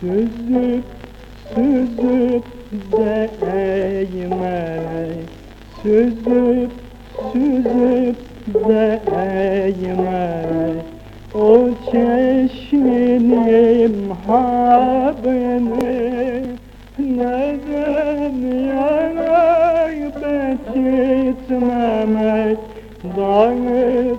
Süzüp süzüp değme. Süzüp süzüp değme. O çeşminin habını Neden yanar bet etmemek Dağıtmaya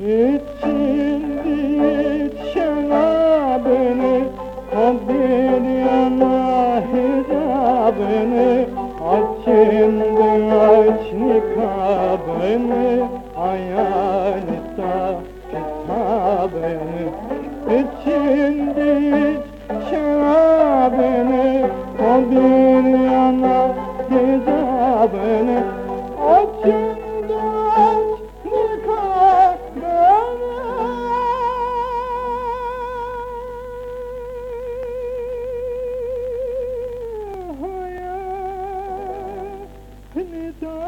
İçindi şarabını O bir yana hicabını Açındı aç nikabını Ayalita kitabını. İçindi şarabını O nikabını